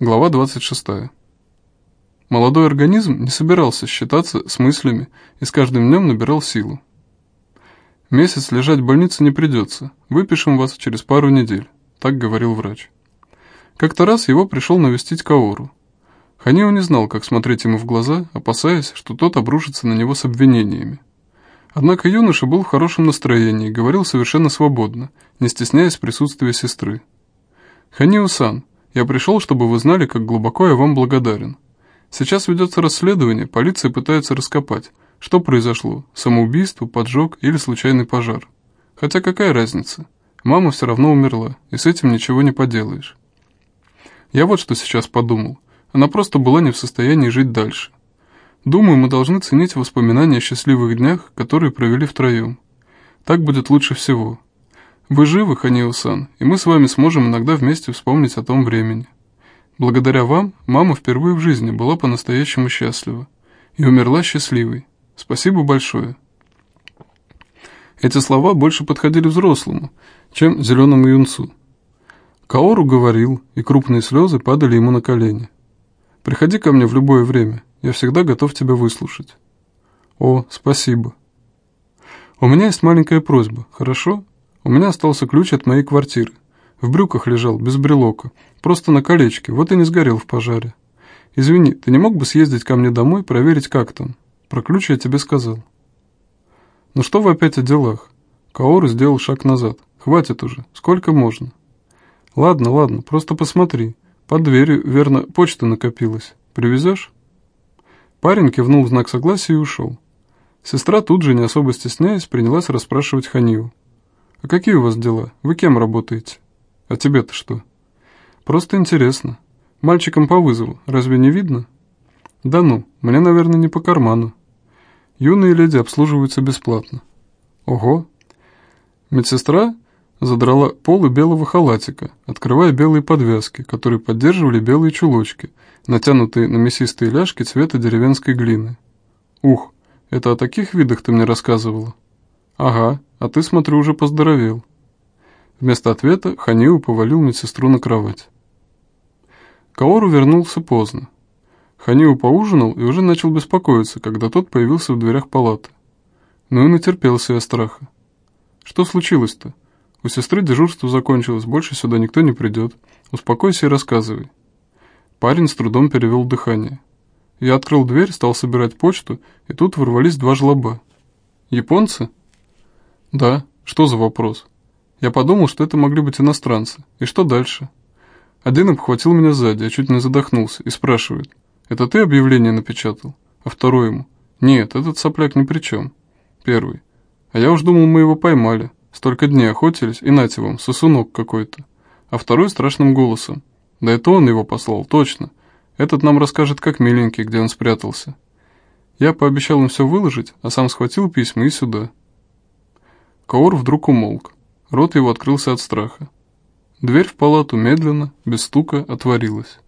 Глава 26. Молодой организм не собирался считаться с мыслями и с каждым днем набирал силу. «Месяц лежать в больнице не придется, выпишем вас через пару недель», — так говорил врач. Как-то раз его пришел навестить Каору. Ханио не знал, как смотреть ему в глаза, опасаясь, что тот обрушится на него с обвинениями. Однако юноша был в хорошем настроении и говорил совершенно свободно, не стесняясь присутствия сестры. «Ханио-сан, я пришел, чтобы вы знали, как глубоко я вам благодарен. Сейчас ведется расследование, полиция пытается раскопать, что произошло, самоубийство, поджог или случайный пожар. Хотя какая разница? Мама все равно умерла, и с этим ничего не поделаешь. Я вот что сейчас подумал. Она просто была не в состоянии жить дальше. Думаю, мы должны ценить воспоминания о счастливых днях, которые провели втроем. Так будет лучше всего. Вы живы, Ханио-сан, и мы с вами сможем иногда вместе вспомнить о том времени. Благодаря вам мама впервые в жизни была по-настоящему счастлива и умерла счастливой. Спасибо большое. Эти слова больше подходили взрослому, чем зеленому юнцу. Каору говорил, и крупные слезы падали ему на колени. «Приходи ко мне в любое время, я всегда готов тебя выслушать». «О, спасибо». «У меня есть маленькая просьба, хорошо?» У меня остался ключ от моей квартиры. В брюках лежал, без брелока. Просто на колечке, вот и не сгорел в пожаре. Извини, ты не мог бы съездить ко мне домой, проверить, как там? Про ключ я тебе сказал. Ну что вы опять о делах? Каору сделал шаг назад. Хватит уже, сколько можно? Ладно, ладно, просто посмотри. Под дверью, верно, почта накопилась. Привезешь? Парень кивнул в знак согласия и ушел. Сестра тут же, не особо стесняясь, принялась расспрашивать Ханию. «А какие у вас дела? Вы кем работаете?» «А тебе-то что?» «Просто интересно. Мальчикам по вызову. Разве не видно?» «Да ну, мне, наверное, не по карману. Юные леди обслуживаются бесплатно». «Ого!» Медсестра задрала полы белого халатика, открывая белые подвязки, которые поддерживали белые чулочки, натянутые на мясистые ляжки цвета деревенской глины. «Ух, это о таких видах ты мне рассказывала?» «Ага, а ты, смотрю, уже поздоровел». Вместо ответа Ханиу повалил медсестру на кровать. Каору вернулся поздно. Ханиу поужинал и уже начал беспокоиться, когда тот появился в дверях палаты. Ну и натерпелся я страха. Что случилось-то? У сестры дежурство закончилось, больше сюда никто не придет. Успокойся и рассказывай. Парень с трудом перевел дыхание. Я открыл дверь, стал собирать почту, и тут ворвались два жлоба. Японцы? «Да, что за вопрос?» Я подумал, что это могли быть иностранцы. И что дальше? Один обхватил меня сзади, я чуть не задохнулся, и спрашивает, «Это ты объявление напечатал?» А второй ему, «Нет, этот сопляк ни при чем». Первый, «А я уж думал, мы его поймали. Столько дней охотились, и нате вам, сосунок какой-то». А второй страшным голосом, «Да это он его послал, точно. Этот нам расскажет, как миленький, где он спрятался». Я пообещал им все выложить, а сам схватил письма и сюда. Каор вдруг умолк. Рот его открылся от страха. Дверь в палату медленно, без стука, отворилась.